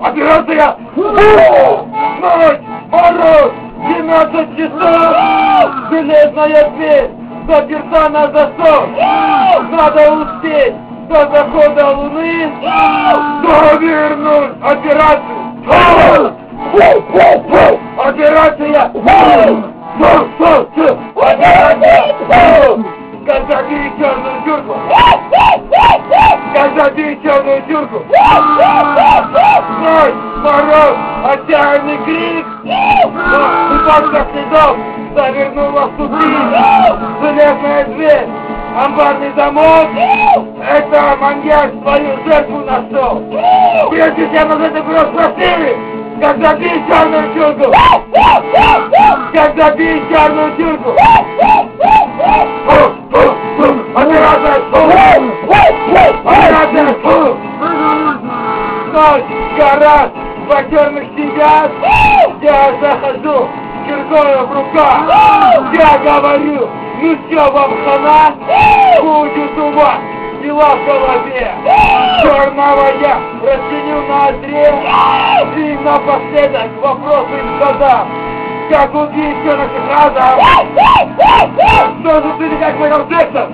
Операция! Ночь! Мороз! 12 часов! Железная дверь! Заперта на засов! Надо успеть до захода луны! Довернуть операцию! Операция! Операция! Казаки черную тюрьму! Казаки черную тюрьму! Ночь, мороз, отчаянный крик! Упавших следов завернула в тупик! Железная дверь! Амбарный замок! Это маньяк свою жертву нашел! Прежде чем из этой кровь спросили, когда бить черную тюрьму! Когда бить черную тюрьму! Ночь, гора, в черных сидят, я захожу, киркою в руках, я говорю, ну все вам хана, будет у вас дела в голове, черного я расценю на одре, и напоследок вопрос им задам, как убить черных разом, что же ты как Майкл Джексон?